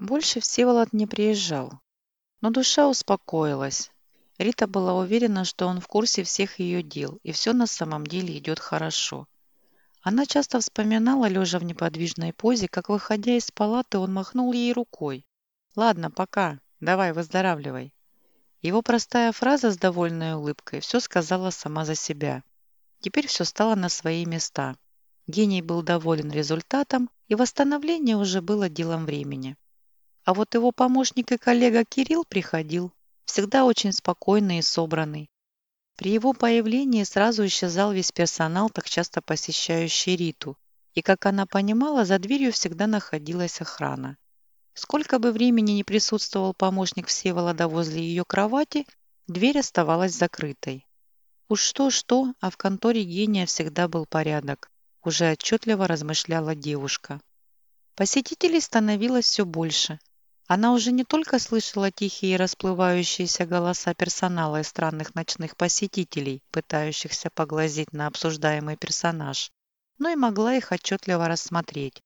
Больше Всеволод не приезжал. Но душа успокоилась. Рита была уверена, что он в курсе всех ее дел, и все на самом деле идет хорошо. Она часто вспоминала, лежа в неподвижной позе, как, выходя из палаты, он махнул ей рукой. «Ладно, пока. Давай, выздоравливай». Его простая фраза с довольной улыбкой все сказала сама за себя. Теперь все стало на свои места. Гений был доволен результатом, и восстановление уже было делом времени. А вот его помощник и коллега Кирилл приходил, всегда очень спокойный и собранный. При его появлении сразу исчезал весь персонал, так часто посещающий Риту, и, как она понимала, за дверью всегда находилась охрана. Сколько бы времени не присутствовал помощник Всеволода возле ее кровати, дверь оставалась закрытой. Уж что-что, а в конторе гения всегда был порядок, уже отчетливо размышляла девушка. Посетителей становилось все больше. Она уже не только слышала тихие расплывающиеся голоса персонала и странных ночных посетителей, пытающихся поглазеть на обсуждаемый персонаж, но и могла их отчетливо рассмотреть.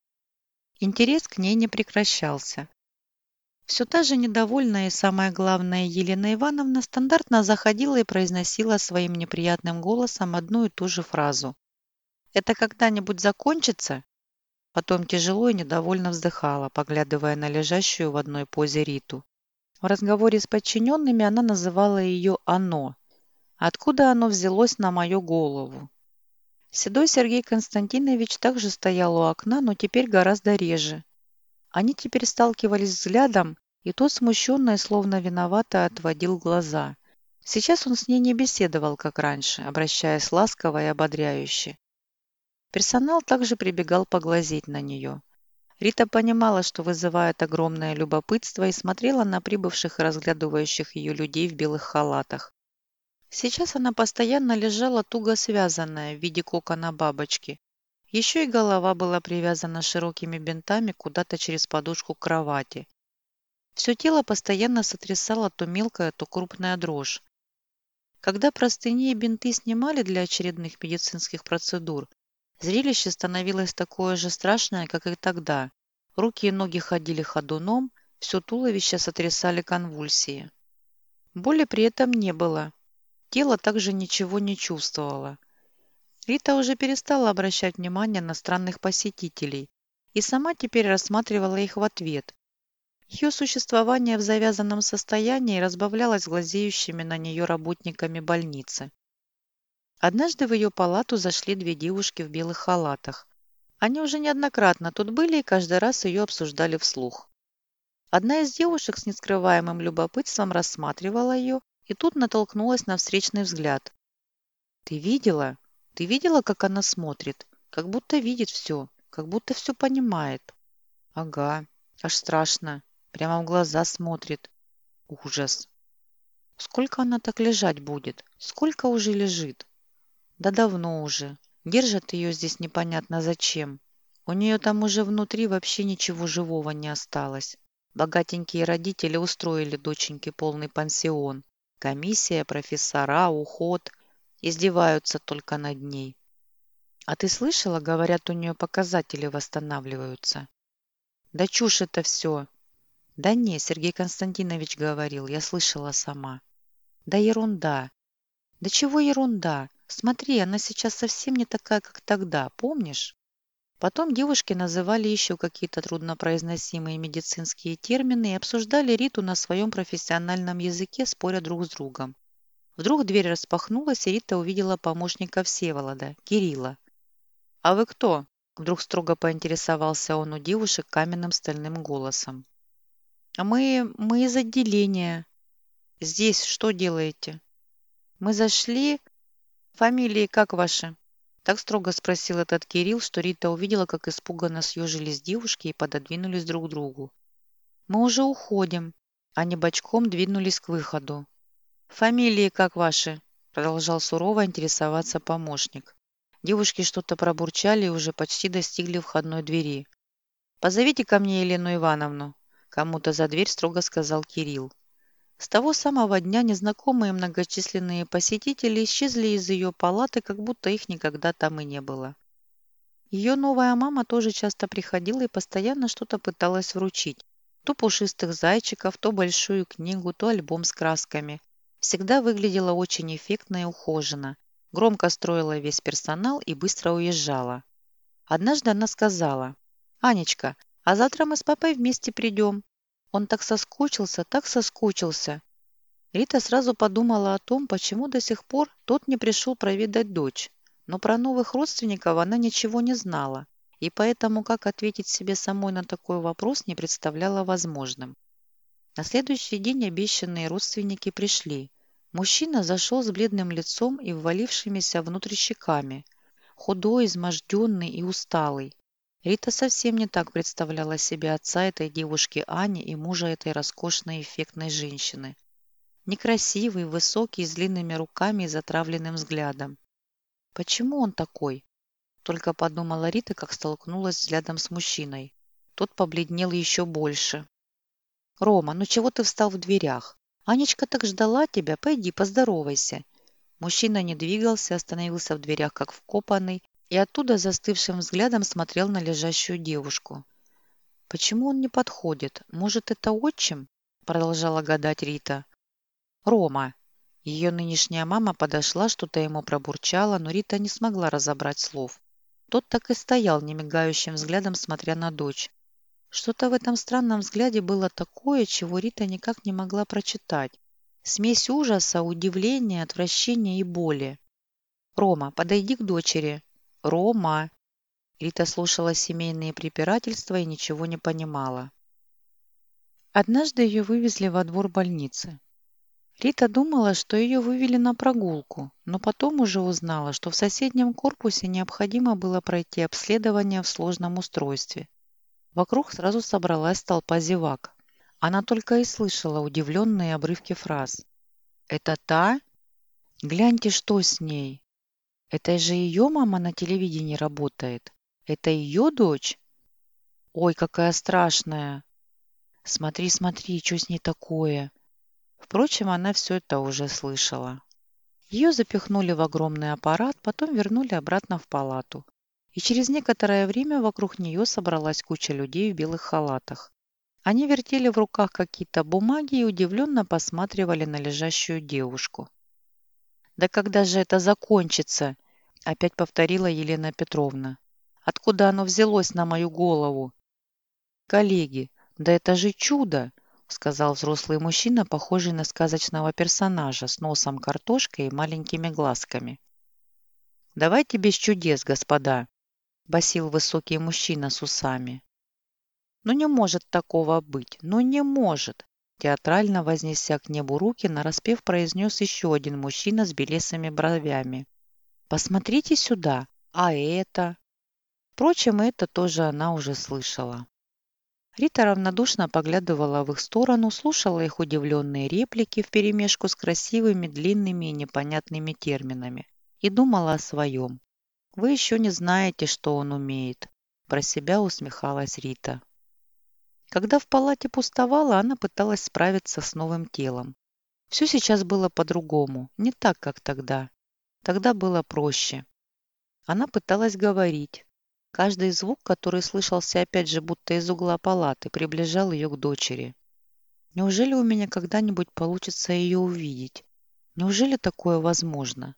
Интерес к ней не прекращался. Все та же недовольная и, самое главное, Елена Ивановна стандартно заходила и произносила своим неприятным голосом одну и ту же фразу. «Это когда-нибудь закончится?» Потом тяжело и недовольно вздыхала, поглядывая на лежащую в одной позе Риту. В разговоре с подчиненными она называла ее «оно». Откуда оно взялось на мою голову? Седой Сергей Константинович также стоял у окна, но теперь гораздо реже. Они теперь сталкивались взглядом, и тот смущенно и словно виновато отводил глаза. Сейчас он с ней не беседовал, как раньше, обращаясь ласково и ободряюще. Персонал также прибегал поглазеть на нее. Рита понимала, что вызывает огромное любопытство и смотрела на прибывших и разглядывающих ее людей в белых халатах. Сейчас она постоянно лежала туго связанная в виде кокона бабочки. Еще и голова была привязана широкими бинтами куда-то через подушку к кровати. Все тело постоянно сотрясало то мелкая, то крупная дрожь. Когда простыни и бинты снимали для очередных медицинских процедур, зрелище становилось такое же страшное, как и тогда. Руки и ноги ходили ходуном, все туловище сотрясали конвульсии. Боли при этом не было, Тело также ничего не чувствовало. Рита уже перестала обращать внимание на странных посетителей и сама теперь рассматривала их в ответ. Ее существование в завязанном состоянии разбавлялось глазеющими на нее работниками больницы. Однажды в ее палату зашли две девушки в белых халатах. Они уже неоднократно тут были и каждый раз ее обсуждали вслух. Одна из девушек с нескрываемым любопытством рассматривала ее, и тут натолкнулась на встречный взгляд. «Ты видела? Ты видела, как она смотрит? Как будто видит все, как будто все понимает». «Ага, аж страшно. Прямо в глаза смотрит. Ужас. Сколько она так лежать будет? Сколько уже лежит? Да давно уже. Держат ее здесь непонятно зачем. У нее там уже внутри вообще ничего живого не осталось. Богатенькие родители устроили доченьке полный пансион. Комиссия, профессора, уход. Издеваются только над ней. А ты слышала, говорят, у нее показатели восстанавливаются. Да чушь это все. Да не, Сергей Константинович говорил, я слышала сама. Да ерунда. Да чего ерунда? Смотри, она сейчас совсем не такая, как тогда, помнишь? Потом девушки называли еще какие-то труднопроизносимые медицинские термины и обсуждали Риту на своем профессиональном языке, споря друг с другом. Вдруг дверь распахнулась, и Рита увидела помощника Всеволода, Кирилла. «А вы кто?» – вдруг строго поинтересовался он у девушек каменным стальным голосом. «А мы... мы из отделения. Здесь что делаете?» «Мы зашли... Фамилии как ваши?» Так строго спросил этот Кирилл, что Рита увидела, как испуганно съежились девушки и пододвинулись друг к другу. «Мы уже уходим». Они бочком двинулись к выходу. «Фамилии как ваши?» Продолжал сурово интересоваться помощник. Девушки что-то пробурчали и уже почти достигли входной двери. «Позовите ко мне Елену Ивановну», – кому-то за дверь строго сказал Кирилл. С того самого дня незнакомые многочисленные посетители исчезли из ее палаты, как будто их никогда там и не было. Ее новая мама тоже часто приходила и постоянно что-то пыталась вручить. То пушистых зайчиков, то большую книгу, то альбом с красками. Всегда выглядела очень эффектно и ухоженно. Громко строила весь персонал и быстро уезжала. Однажды она сказала, «Анечка, а завтра мы с папой вместе придем. Он так соскучился, так соскучился». Рита сразу подумала о том, почему до сих пор тот не пришел проведать дочь. Но про новых родственников она ничего не знала, и поэтому как ответить себе самой на такой вопрос не представляла возможным. На следующий день обещанные родственники пришли. Мужчина зашел с бледным лицом и ввалившимися внутрь щеками. Худой, изможденный и усталый. Рита совсем не так представляла себе отца этой девушки Ани и мужа этой роскошной эффектной женщины. Некрасивый, высокий, с длинными руками и затравленным взглядом. Почему он такой? Только подумала Рита, как столкнулась взглядом с мужчиной. Тот побледнел еще больше. «Рома, ну чего ты встал в дверях? Анечка так ждала тебя, пойди поздоровайся». Мужчина не двигался, остановился в дверях, как вкопанный, и оттуда застывшим взглядом смотрел на лежащую девушку. «Почему он не подходит? Может, это отчим?» Продолжала гадать Рита. «Рома!» Ее нынешняя мама подошла, что-то ему пробурчала, но Рита не смогла разобрать слов. Тот так и стоял, немигающим взглядом, смотря на дочь. Что-то в этом странном взгляде было такое, чего Рита никак не могла прочитать. Смесь ужаса, удивления, отвращения и боли. «Рома, подойди к дочери». «Рома!» Рита слушала семейные препирательства и ничего не понимала. Однажды ее вывезли во двор больницы. Рита думала, что ее вывели на прогулку, но потом уже узнала, что в соседнем корпусе необходимо было пройти обследование в сложном устройстве. Вокруг сразу собралась толпа зевак. Она только и слышала удивленные обрывки фраз. «Это та? Гляньте, что с ней! Это же ее мама на телевидении работает? Это ее дочь? Ой, какая страшная! Смотри, смотри, что с ней такое!» Впрочем, она все это уже слышала. Ее запихнули в огромный аппарат, потом вернули обратно в палату и через некоторое время вокруг нее собралась куча людей в белых халатах. Они вертели в руках какие-то бумаги и удивленно посматривали на лежащую девушку. «Да когда же это закончится?» – опять повторила Елена Петровна. «Откуда оно взялось на мою голову?» «Коллеги, да это же чудо!» – сказал взрослый мужчина, похожий на сказочного персонажа с носом картошкой и маленькими глазками. «Давайте без чудес, господа!» – басил высокий мужчина с усами. «Ну не может такого быть! Ну не может!» Театрально вознеся к небу руки, нараспев произнес еще один мужчина с белесыми бровями. «Посмотрите сюда! А это?» Впрочем, это тоже она уже слышала. Рита равнодушно поглядывала в их сторону, слушала их удивленные реплики вперемешку с красивыми, длинными и непонятными терминами и думала о своем. «Вы еще не знаете, что он умеет», – про себя усмехалась Рита. Когда в палате пустовало, она пыталась справиться с новым телом. Все сейчас было по-другому, не так, как тогда. Тогда было проще. Она пыталась говорить. Каждый звук, который слышался опять же будто из угла палаты, приближал ее к дочери. Неужели у меня когда-нибудь получится ее увидеть? Неужели такое возможно?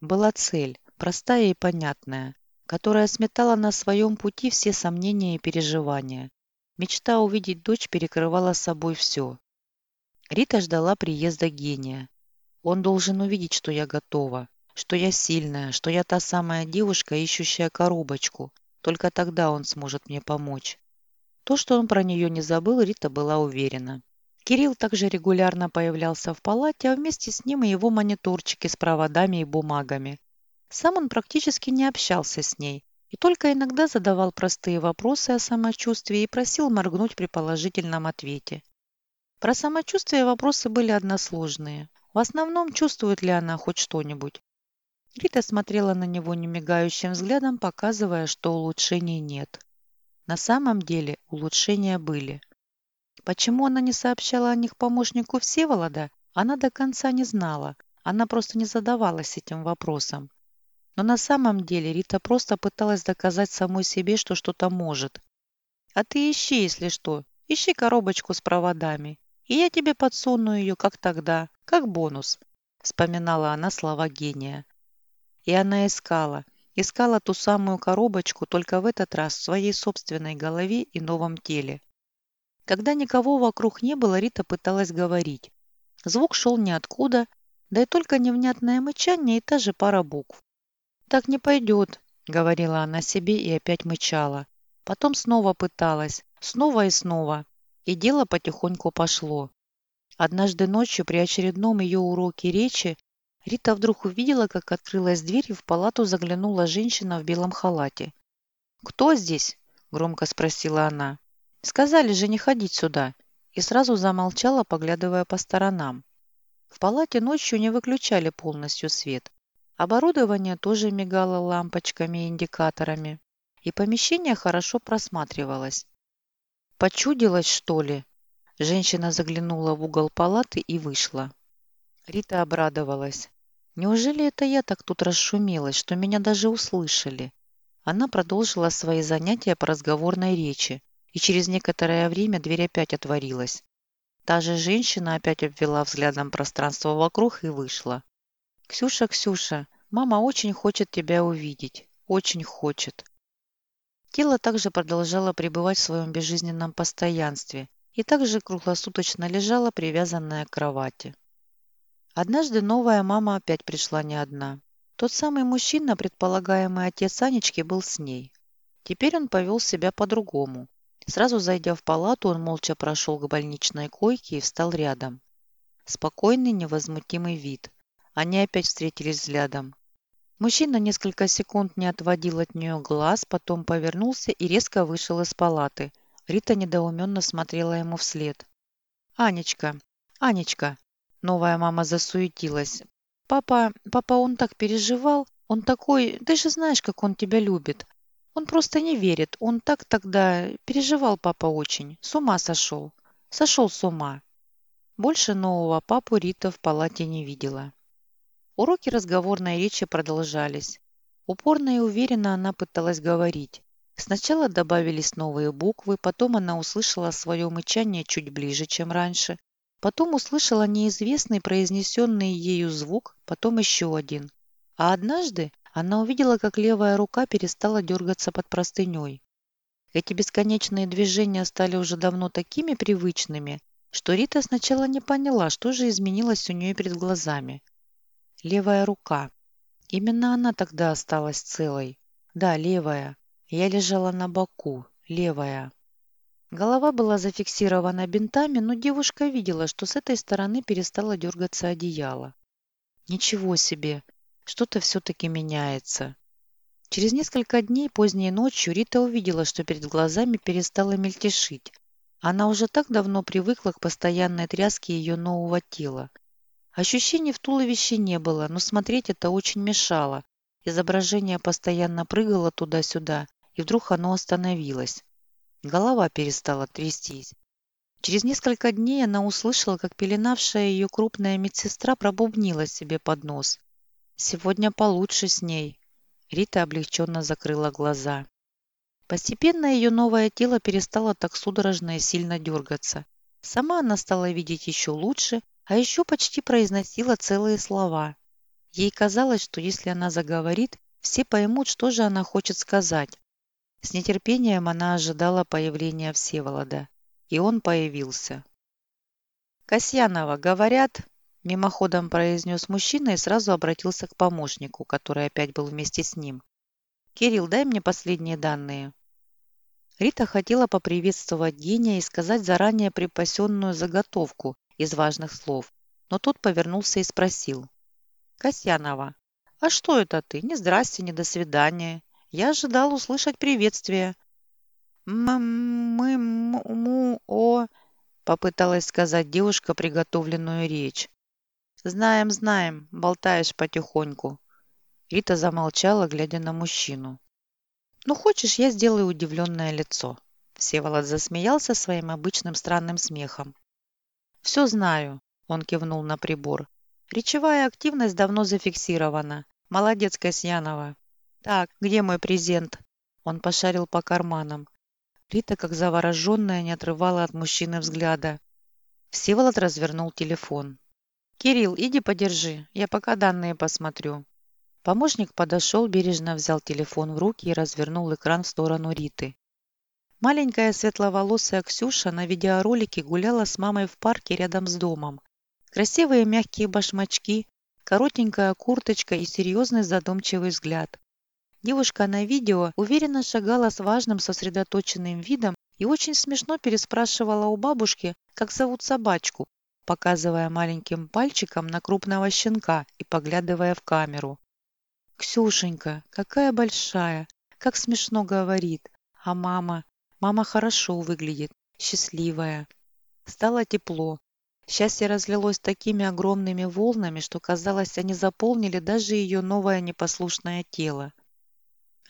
Была цель, простая и понятная, которая сметала на своем пути все сомнения и переживания. Мечта увидеть дочь перекрывала собой все. Рита ждала приезда гения. Он должен увидеть, что я готова, что я сильная, что я та самая девушка, ищущая коробочку. Только тогда он сможет мне помочь. То, что он про нее не забыл, Рита была уверена. Кирилл также регулярно появлялся в палате, а вместе с ним и его мониторчики с проводами и бумагами. Сам он практически не общался с ней и только иногда задавал простые вопросы о самочувствии и просил моргнуть при положительном ответе. Про самочувствие вопросы были односложные. В основном, чувствует ли она хоть что-нибудь. Рита смотрела на него немигающим взглядом, показывая, что улучшений нет. На самом деле улучшения были. Почему она не сообщала о них помощнику Всеволода, она до конца не знала. Она просто не задавалась этим вопросом. Но на самом деле Рита просто пыталась доказать самой себе, что что-то может. «А ты ищи, если что», Ищи коробочку с проводами, и я тебе подсуну ее, как тогда, как бонус», вспоминала она слова гения. И она искала, искала ту самую коробочку, только в этот раз в своей собственной голове и новом теле. Когда никого вокруг не было, Рита пыталась говорить. Звук шел ниоткуда, да и только невнятное мычание и та же пара букв. «Так не пойдет», — говорила она себе и опять мычала. Потом снова пыталась, снова и снова, и дело потихоньку пошло. Однажды ночью при очередном ее уроке речи Рита вдруг увидела, как открылась дверь и в палату заглянула женщина в белом халате. «Кто здесь?» – громко спросила она. «Сказали же не ходить сюда». И сразу замолчала, поглядывая по сторонам. В палате ночью не выключали полностью свет. Оборудование тоже мигало лампочками и индикаторами. И помещение хорошо просматривалось. «Почудилось, что ли?» Женщина заглянула в угол палаты и вышла. Рита обрадовалась. «Неужели это я так тут расшумелась, что меня даже услышали?» Она продолжила свои занятия по разговорной речи, и через некоторое время дверь опять отворилась. Та же женщина опять обвела взглядом пространство вокруг и вышла. «Ксюша, Ксюша, мама очень хочет тебя увидеть. Очень хочет». Тело также продолжало пребывать в своем безжизненном постоянстве и также круглосуточно лежало, привязанное к кровати. Однажды новая мама опять пришла не одна. Тот самый мужчина, предполагаемый отец Анечки, был с ней. Теперь он повел себя по-другому. Сразу зайдя в палату, он молча прошел к больничной койке и встал рядом. Спокойный, невозмутимый вид. Они опять встретились взглядом. Мужчина несколько секунд не отводил от нее глаз, потом повернулся и резко вышел из палаты. Рита недоуменно смотрела ему вслед. «Анечка! Анечка!» Новая мама засуетилась. «Папа, папа, он так переживал. Он такой... Ты же знаешь, как он тебя любит. Он просто не верит. Он так тогда... Переживал папа очень. С ума сошел. Сошел с ума. Больше нового папу Рита в палате не видела. Уроки разговорной речи продолжались. Упорно и уверенно она пыталась говорить. Сначала добавились новые буквы, потом она услышала свое мычание чуть ближе, чем раньше. Потом услышала неизвестный произнесенный ею звук, потом еще один. А однажды она увидела, как левая рука перестала дергаться под простыней. Эти бесконечные движения стали уже давно такими привычными, что Рита сначала не поняла, что же изменилось у нее перед глазами. Левая рука. Именно она тогда осталась целой. Да, левая. Я лежала на боку. Левая. Голова была зафиксирована бинтами, но девушка видела, что с этой стороны перестало дергаться одеяло. Ничего себе! Что-то все-таки меняется. Через несколько дней поздней ночью Рита увидела, что перед глазами перестала мельтешить. Она уже так давно привыкла к постоянной тряске ее нового тела. Ощущений в туловище не было, но смотреть это очень мешало. Изображение постоянно прыгало туда-сюда, и вдруг оно остановилось. Голова перестала трястись. Через несколько дней она услышала, как пеленавшая ее крупная медсестра пробубнила себе под нос. Сегодня получше с ней. Рита облегченно закрыла глаза. Постепенно ее новое тело перестало так судорожно и сильно дергаться. Сама она стала видеть еще лучше, а еще почти произносила целые слова. Ей казалось, что если она заговорит, все поймут, что же она хочет сказать. С нетерпением она ожидала появления Всеволода. И он появился. «Касьянова, говорят, Мимоходом произнес мужчина и сразу обратился к помощнику, который опять был вместе с ним. «Кирилл, дай мне последние данные». Рита хотела поприветствовать гения и сказать заранее припасенную заготовку из важных слов, но тот повернулся и спросил. «Касьянова, а что это ты? Ни здрасте, ни до свидания. Я ожидал услышать приветствие». «М-мы-му-о...» попыталась сказать девушка приготовленную речь. «Знаем, знаем, болтаешь потихоньку». Рита замолчала, глядя на мужчину. «Ну, хочешь, я сделаю удивленное лицо?» Всеволод засмеялся своим обычным странным смехом. «Все знаю», – он кивнул на прибор. «Речевая активность давно зафиксирована. Молодец, Касьянова. Так, где мой презент?» Он пошарил по карманам. Рита, как завороженная, не отрывала от мужчины взгляда. Всеволод развернул телефон. «Кирилл, иди подержи, я пока данные посмотрю». Помощник подошел, бережно взял телефон в руки и развернул экран в сторону Риты. Маленькая светловолосая Ксюша на видеоролике гуляла с мамой в парке рядом с домом. Красивые мягкие башмачки, коротенькая курточка и серьезный задумчивый взгляд. Девушка на видео уверенно шагала с важным сосредоточенным видом и очень смешно переспрашивала у бабушки, как зовут собачку, показывая маленьким пальчиком на крупного щенка и поглядывая в камеру. «Ксюшенька, какая большая, как смешно говорит. А мама? Мама хорошо выглядит, счастливая». Стало тепло. Счастье разлилось такими огромными волнами, что, казалось, они заполнили даже ее новое непослушное тело.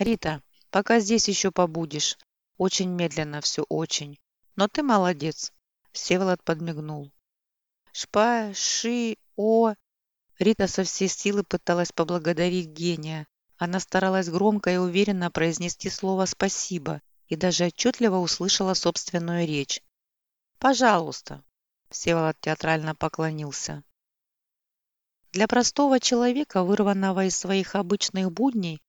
«Рита, пока здесь еще побудешь. Очень медленно все, очень. Но ты молодец», — Всеволод подмигнул. «Шпа-ши-о...» Рита со всей силы пыталась поблагодарить гения. Она старалась громко и уверенно произнести слово «спасибо» и даже отчетливо услышала собственную речь. «Пожалуйста», — Всеволод театрально поклонился. Для простого человека, вырванного из своих обычных будней,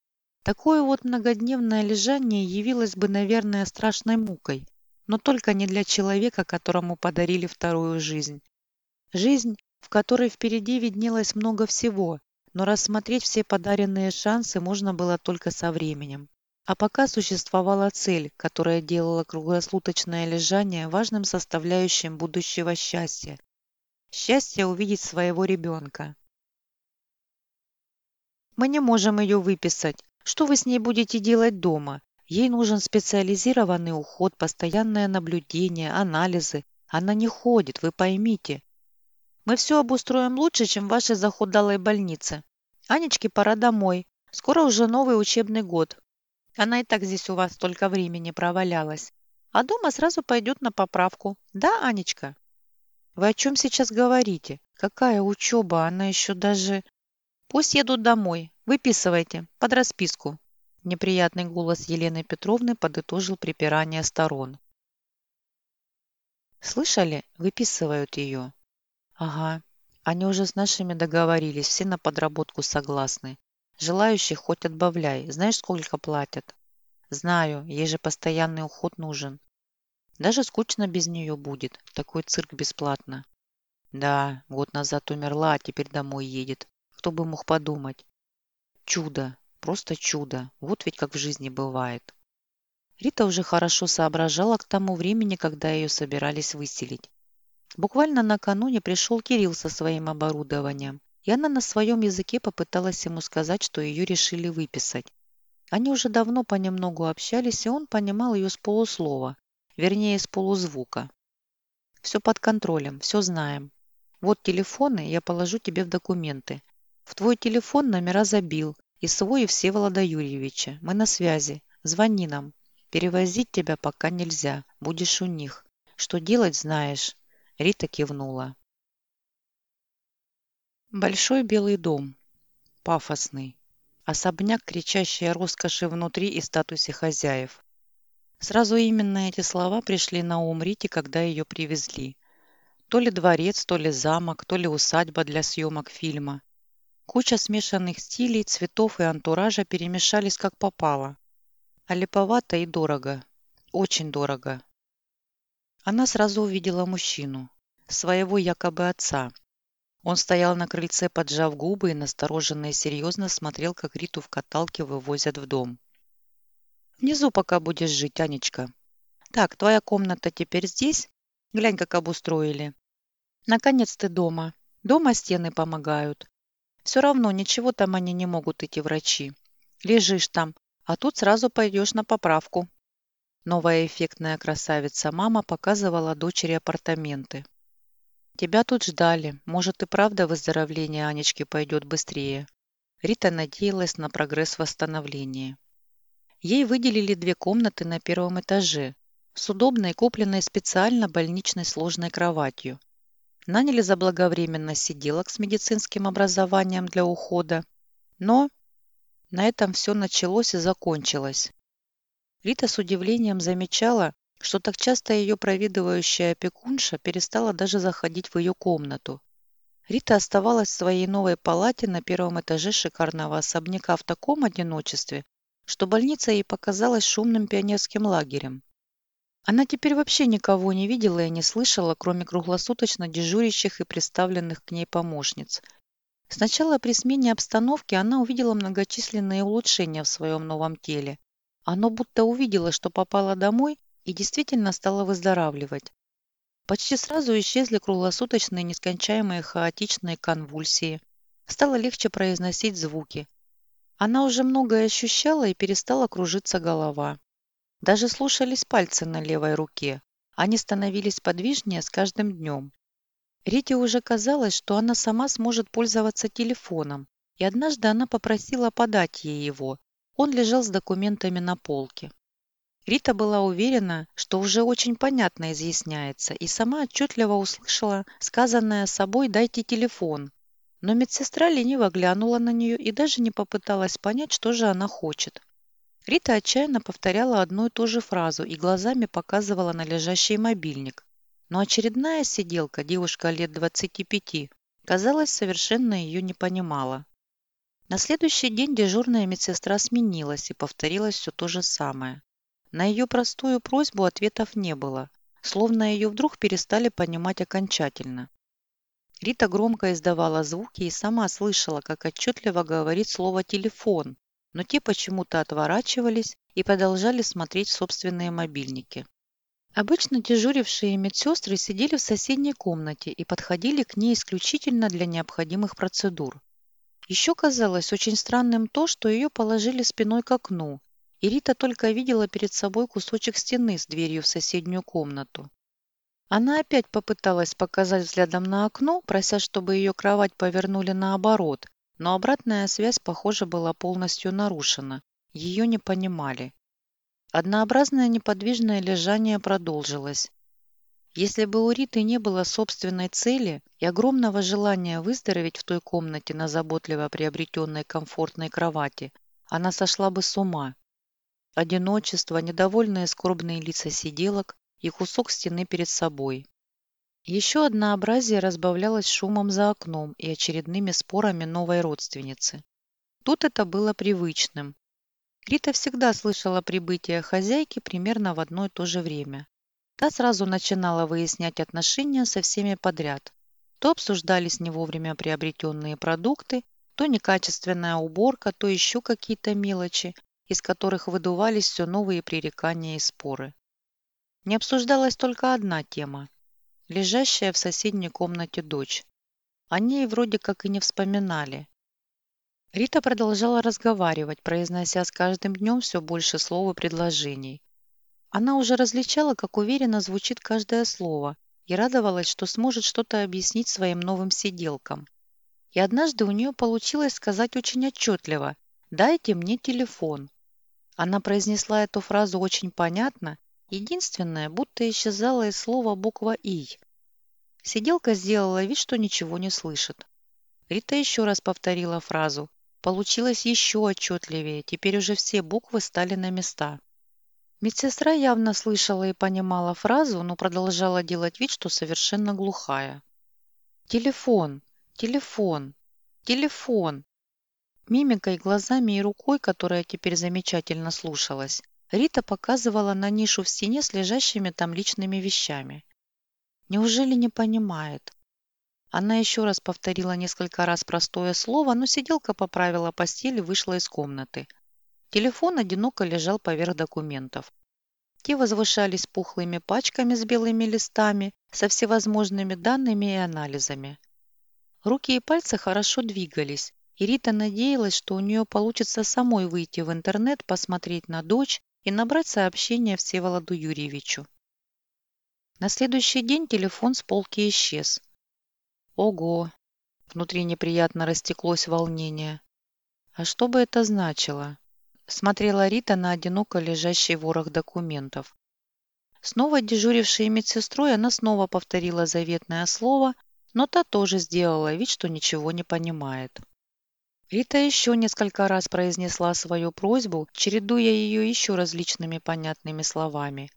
Такое вот многодневное лежание явилось бы, наверное, страшной мукой, но только не для человека, которому подарили вторую жизнь. Жизнь, в которой впереди виднелось много всего, но рассмотреть все подаренные шансы можно было только со временем. А пока существовала цель, которая делала круглосуточное лежание важным составляющим будущего счастья. Счастье увидеть своего ребенка. Мы не можем ее выписать, что вы с ней будете делать дома? Ей нужен специализированный уход, постоянное наблюдение, анализы. Она не ходит, вы поймите. Мы все обустроим лучше, чем в вашей захудалой больнице. Анечке пора домой. Скоро уже новый учебный год. Она и так здесь у вас столько времени провалялась. А дома сразу пойдет на поправку. Да, Анечка? Вы о чем сейчас говорите? Какая учеба? Она еще даже... Пусть едут домой. Выписывайте. Под расписку. Неприятный голос Елены Петровны подытожил припирание сторон. Слышали? Выписывают ее. Ага. Они уже с нашими договорились. Все на подработку согласны. Желающих хоть отбавляй. Знаешь, сколько платят? Знаю. Ей же постоянный уход нужен. Даже скучно без нее будет. Такой цирк бесплатно. Да, год назад умерла, а теперь домой едет. Кто бы мог подумать? Чудо, просто чудо. Вот ведь как в жизни бывает. Рита уже хорошо соображала к тому времени, когда ее собирались выселить. Буквально накануне пришел Кирилл со своим оборудованием, и она на своем языке попыталась ему сказать, что ее решили выписать. Они уже давно понемногу общались, и он понимал ее с полуслова, вернее, с полузвука. «Все под контролем, все знаем. Вот телефоны я положу тебе в документы. В твой телефон номера забил. И свой, и Всеволода Юрьевича. Мы на связи. Звони нам. Перевозить тебя пока нельзя. Будешь у них. Что делать, знаешь. Рита кивнула. Большой белый дом. Пафосный. Особняк, кричащий о роскоши внутри и статусе хозяев. Сразу именно эти слова пришли на ум Рите, когда ее привезли. То ли дворец, то ли замок, то ли усадьба для съемок фильма. Куча смешанных стилей, цветов и антуража перемешались как попало. А липовато и дорого. Очень дорого. Она сразу увидела мужчину. Своего якобы отца. Он стоял на крыльце, поджав губы и настороженно и серьезно смотрел, как Риту в каталке вывозят в дом. «Внизу пока будешь жить, Анечка. Так, твоя комната теперь здесь? Глянь, как обустроили. Наконец ты дома. Дома стены помогают. Все равно ничего там они не могут идти врачи. Лежишь там, а тут сразу пойдешь на поправку. Новая эффектная красавица-мама показывала дочери апартаменты. Тебя тут ждали. Может и правда выздоровление Анечки пойдет быстрее. Рита надеялась на прогресс восстановления. Ей выделили две комнаты на первом этаже с удобной, купленной специально больничной сложной кроватью. Наняли заблаговременно сиделок с медицинским образованием для ухода. Но на этом все началось и закончилось. Рита с удивлением замечала, что так часто ее провидывающая опекунша перестала даже заходить в ее комнату. Рита оставалась в своей новой палате на первом этаже шикарного особняка в таком одиночестве, что больница ей показалась шумным пионерским лагерем. Она теперь вообще никого не видела и не слышала, кроме круглосуточно дежурящих и представленных к ней помощниц. Сначала при смене обстановки она увидела многочисленные улучшения в своем новом теле. Оно будто увидело, что попало домой и действительно стало выздоравливать. Почти сразу исчезли круглосуточные нескончаемые хаотичные конвульсии. Стало легче произносить звуки. Она уже многое ощущала и перестала кружиться голова. Даже слушались пальцы на левой руке. Они становились подвижнее с каждым днем. Рите уже казалось, что она сама сможет пользоваться телефоном, и однажды она попросила подать ей его. Он лежал с документами на полке. Рита была уверена, что уже очень понятно изъясняется, и сама отчетливо услышала сказанное собой «дайте телефон». Но медсестра лениво глянула на нее и даже не попыталась понять, что же она хочет. Рита отчаянно повторяла одну и ту же фразу и глазами показывала на лежащий мобильник. Но очередная сиделка, девушка лет 25, казалось, совершенно ее не понимала. На следующий день дежурная медсестра сменилась и повторилось все то же самое. На ее простую просьбу ответов не было, словно ее вдруг перестали понимать окончательно. Рита громко издавала звуки и сама слышала, как отчетливо говорит слово «телефон», но те почему-то отворачивались и продолжали смотреть в собственные мобильники. Обычно дежурившие медсестры сидели в соседней комнате и подходили к ней исключительно для необходимых процедур. Еще казалось очень странным то, что ее положили спиной к окну, и Рита только видела перед собой кусочек стены с дверью в соседнюю комнату. Она опять попыталась показать взглядом на окно, прося, чтобы ее кровать повернули наоборот, но обратная связь, похоже, была полностью нарушена. Ее не понимали. Однообразное неподвижное лежание продолжилось. Если бы у Риты не было собственной цели и огромного желания выздороветь в той комнате на заботливо приобретенной комфортной кровати, она сошла бы с ума. Одиночество, недовольные скорбные лица сиделок и кусок стены перед собой. Еще однообразие разбавлялось шумом за окном и очередными спорами новой родственницы. Тут это было привычным. Рита всегда слышала прибытие хозяйки примерно в одно и то же время. Та сразу начинала выяснять отношения со всеми подряд. То обсуждались не вовремя приобретенные продукты, то некачественная уборка, то еще какие-то мелочи, из которых выдувались все новые пререкания и споры. Не обсуждалась только одна тема лежащая в соседней комнате дочь. О ней вроде как и не вспоминали. Рита продолжала разговаривать, произнося с каждым днем все больше слов и предложений. Она уже различала, как уверенно звучит каждое слово, и радовалась, что сможет что-то объяснить своим новым сиделкам. И однажды у нее получилось сказать очень отчетливо «Дайте мне телефон». Она произнесла эту фразу очень понятно, единственное, будто исчезала из слова буква «и». Сиделка сделала вид, что ничего не слышит. Рита еще раз повторила фразу. Получилось еще отчетливее, теперь уже все буквы стали на места. Медсестра явно слышала и понимала фразу, но продолжала делать вид, что совершенно глухая. «Телефон! Телефон! Телефон!» Мимикой, глазами и рукой, которая теперь замечательно слушалась, Рита показывала на нишу в стене с лежащими там личными вещами. Неужели не понимает? Она еще раз повторила несколько раз простое слово, но сиделка поправила постель и вышла из комнаты. Телефон одиноко лежал поверх документов. Те возвышались пухлыми пачками с белыми листами, со всевозможными данными и анализами. Руки и пальцы хорошо двигались, и Рита надеялась, что у нее получится самой выйти в интернет, посмотреть на дочь и набрать сообщение Всеволоду Юрьевичу. На следующий день телефон с полки исчез. Ого! Внутри неприятно растеклось волнение. А что бы это значило? Смотрела Рита на одиноко лежащий ворох документов. Снова дежурившей медсестрой она снова повторила заветное слово, но та тоже сделала вид, что ничего не понимает. Рита еще несколько раз произнесла свою просьбу, чередуя ее еще различными понятными словами.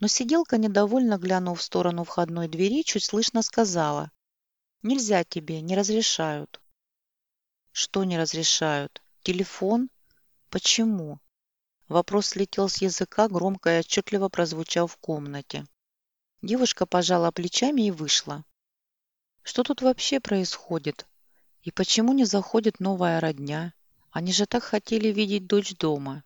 Но сиделка, недовольно глянув в сторону входной двери, чуть слышно сказала. «Нельзя тебе, не разрешают». «Что не разрешают? Телефон? Почему?» Вопрос слетел с языка, громко и отчетливо прозвучал в комнате. Девушка пожала плечами и вышла. Что тут вообще происходит? И почему не заходит новая родня? Они же так хотели видеть дочь дома.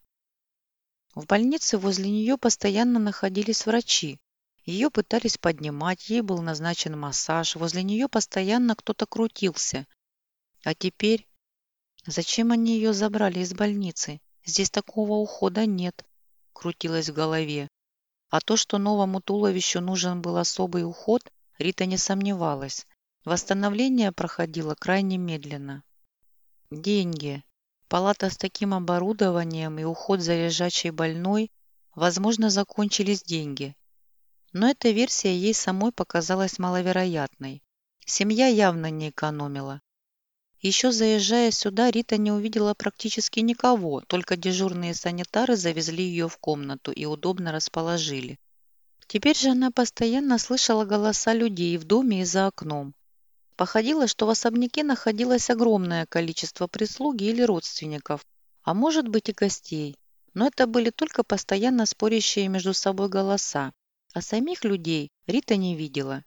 В больнице возле нее постоянно находились врачи. Ее пытались поднимать, ей был назначен массаж, возле нее постоянно кто-то крутился. А теперь... Зачем они ее забрали из больницы? Здесь такого ухода нет, крутилось в голове. А то, что новому туловищу нужен был особый уход, Рита не сомневалась. Восстановление проходило крайне медленно. Деньги. Палата с таким оборудованием и уход за лежачей больной, возможно, закончились деньги. Но эта версия ей самой показалась маловероятной. Семья явно не экономила. Еще заезжая сюда, Рита не увидела практически никого, только дежурные санитары завезли ее в комнату и удобно расположили. Теперь же она постоянно слышала голоса людей в доме и за окном. Походило, что в особняке находилось огромное количество прислуги или родственников, а может быть и гостей. Но это были только постоянно спорящие между собой голоса, а самих людей Рита не видела.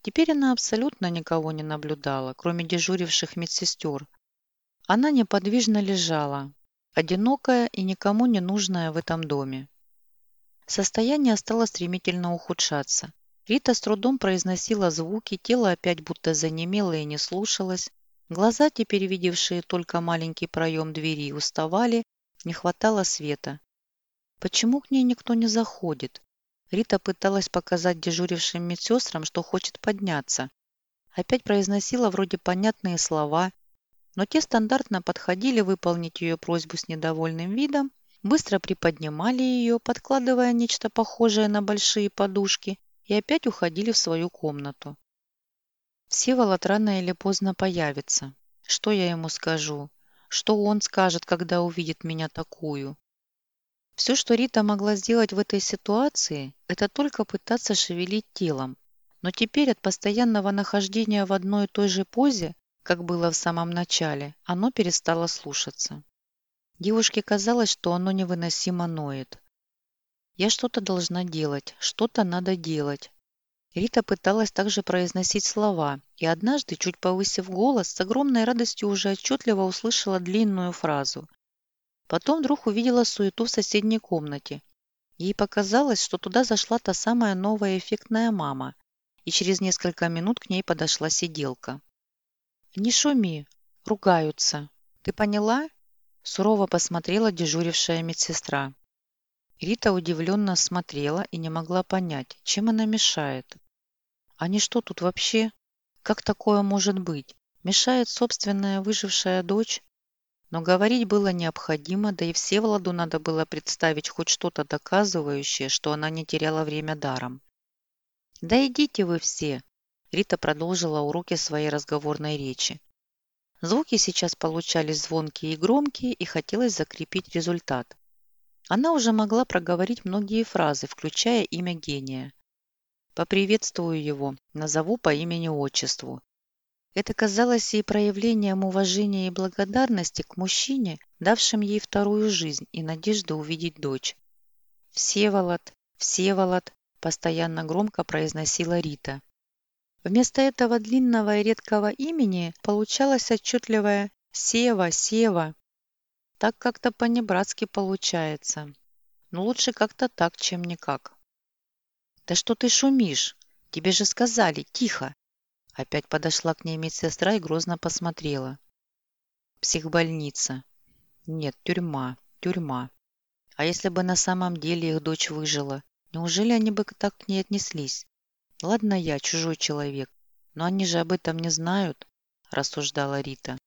Теперь она абсолютно никого не наблюдала, кроме дежуривших медсестер. Она неподвижно лежала, одинокая и никому не нужная в этом доме. Состояние стало стремительно ухудшаться. Рита с трудом произносила звуки, тело опять будто занемело и не слушалось. Глаза, теперь видевшие только маленький проем двери, уставали, не хватало света. Почему к ней никто не заходит? Рита пыталась показать дежурившим медсестрам, что хочет подняться. Опять произносила вроде понятные слова, но те стандартно подходили выполнить ее просьбу с недовольным видом, быстро приподнимали ее, подкладывая нечто похожее на большие подушки, и опять уходили в свою комнату. Всеволод рано или поздно появится. Что я ему скажу? Что он скажет, когда увидит меня такую? Все, что Рита могла сделать в этой ситуации, это только пытаться шевелить телом. Но теперь от постоянного нахождения в одной и той же позе, как было в самом начале, оно перестало слушаться. Девушке казалось, что оно невыносимо ноет. «Я что-то должна делать, что-то надо делать». Рита пыталась также произносить слова, и однажды, чуть повысив голос, с огромной радостью уже отчетливо услышала длинную фразу – Потом вдруг увидела суету в соседней комнате. Ей показалось, что туда зашла та самая новая эффектная мама, и через несколько минут к ней подошла сиделка. «Не шуми, ругаются. Ты поняла?» Сурово посмотрела дежурившая медсестра. Рита удивленно смотрела и не могла понять, чем она мешает. «Они что тут вообще? Как такое может быть? Мешает собственная выжившая дочь?» Но говорить было необходимо, да и Всеволоду надо было представить хоть что-то доказывающее, что она не теряла время даром. «Да идите вы все!» Рита продолжила уроки своей разговорной речи. Звуки сейчас получались звонкие и громкие, и хотелось закрепить результат. Она уже могла проговорить многие фразы, включая имя гения. «Поприветствую его, назову по имени-отчеству. Это казалось ей проявлением уважения и благодарности к мужчине, давшим ей вторую жизнь и надежду увидеть дочь. «Всеволод, Всеволод», – постоянно громко произносила Рита. Вместо этого длинного и редкого имени получалось отчетливое «Сева, Сева». Так как-то по-небратски получается. Но лучше как-то так, чем никак. «Да что ты шумишь? Тебе же сказали, тихо!» Опять подошла к ней медсестра и грозно посмотрела. Психбольница. Нет, тюрьма, тюрьма. А если бы на самом деле их дочь выжила, неужели они бы так к ней отнеслись? Ладно я, чужой человек, но они же об этом не знают, рассуждала Рита.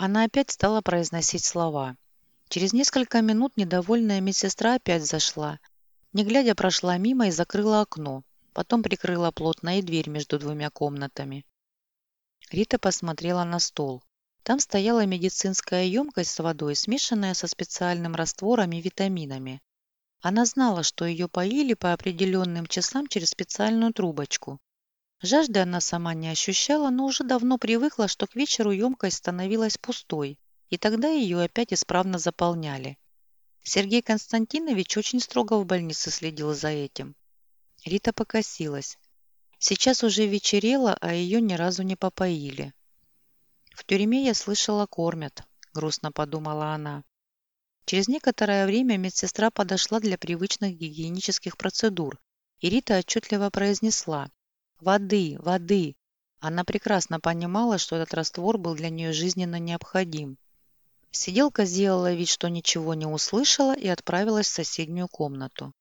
Она опять стала произносить слова. Через несколько минут недовольная медсестра опять зашла. Не глядя, прошла мимо и закрыла окно. Потом прикрыла плотно и дверь между двумя комнатами. Рита посмотрела на стол. Там стояла медицинская емкость с водой, смешанная со специальным раствором и витаминами. Она знала, что ее поили по определенным часам через специальную трубочку. Жажды она сама не ощущала, но уже давно привыкла, что к вечеру емкость становилась пустой, и тогда ее опять исправно заполняли. Сергей Константинович очень строго в больнице следил за этим. Рита покосилась. Сейчас уже вечерело, а ее ни разу не попоили. «В тюрьме, я слышала, кормят», – грустно подумала она. Через некоторое время медсестра подошла для привычных гигиенических процедур, и Рита отчетливо произнесла «Воды, воды!». Она прекрасно понимала, что этот раствор был для нее жизненно необходим. Сиделка сделала вид, что ничего не услышала и отправилась в соседнюю комнату.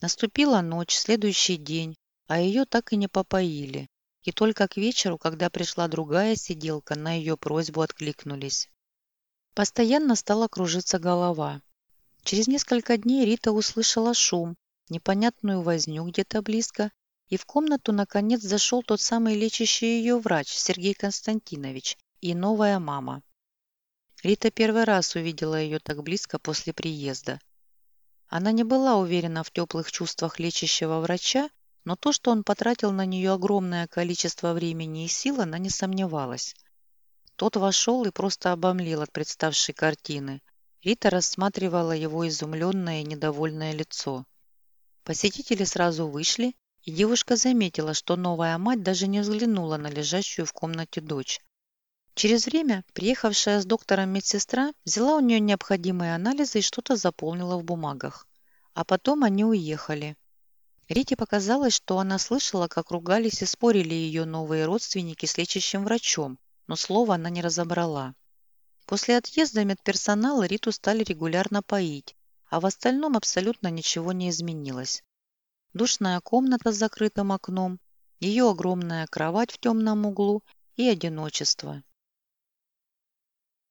Наступила ночь, следующий день, а ее так и не попоили. И только к вечеру, когда пришла другая сиделка, на ее просьбу откликнулись. Постоянно стала кружиться голова. Через несколько дней Рита услышала шум, непонятную возню где-то близко, и в комнату наконец зашел тот самый лечащий ее врач Сергей Константинович и новая мама. Рита первый раз увидела ее так близко после приезда. Она не была уверена в теплых чувствах лечащего врача, но то, что он потратил на нее огромное количество времени и сил, она не сомневалась. Тот вошел и просто обомлел от представшей картины. Рита рассматривала его изумленное и недовольное лицо. Посетители сразу вышли, и девушка заметила, что новая мать даже не взглянула на лежащую в комнате дочь. Через время приехавшая с доктором медсестра взяла у нее необходимые анализы и что-то заполнила в бумагах. А потом они уехали. Рите показалось, что она слышала, как ругались и спорили ее новые родственники с лечащим врачом, но слова она не разобрала. После отъезда медперсонала Риту стали регулярно поить, а в остальном абсолютно ничего не изменилось. Душная комната с закрытым окном, ее огромная кровать в темном углу и одиночество.